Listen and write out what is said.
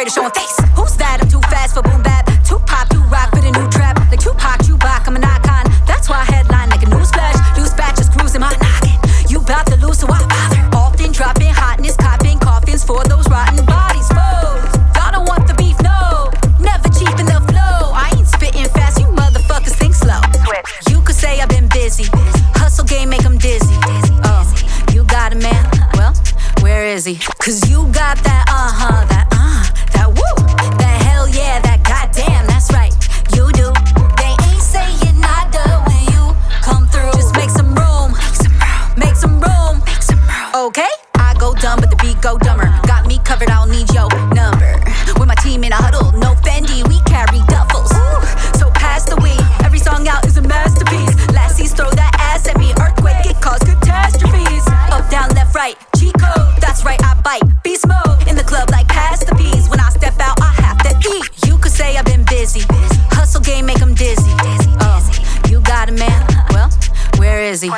afraid of showing face. Who's that? I'm too fast for boom bap. Too pop, too rock for the new trap. Like Tupac, Chewbacca, I'm an icon. That's why I headline like a newsflash. Dispatch is cruising my noggin. You bout to lose, so I bother. Often dropping hotness, copping coffins for those rotten bodies. Foes, y'all don't want the beef, no. Never cheapen the flow. I ain't spitting fast, you motherfuckers think slow. You could say I've been busy. Hustle game make 'em dizzy. Oh, you got a man. Well, where is he? Cause you got that, uh huh, that dumb, but the beat go dumber. Got me covered, I'll need your number. With my team in a huddle, no Fendi, we carry duffels. So pass the weed, every song out is a masterpiece. Lassies throw that ass at me, earthquake, it caused catastrophes. Up, down, left, right, cheat code, that's right, I bite. Beast mode, in the club like pass the peas. When I step out, I have to eat. You could say I've been busy. Hustle game, make them dizzy. Oh, you got a man? Well, where is he?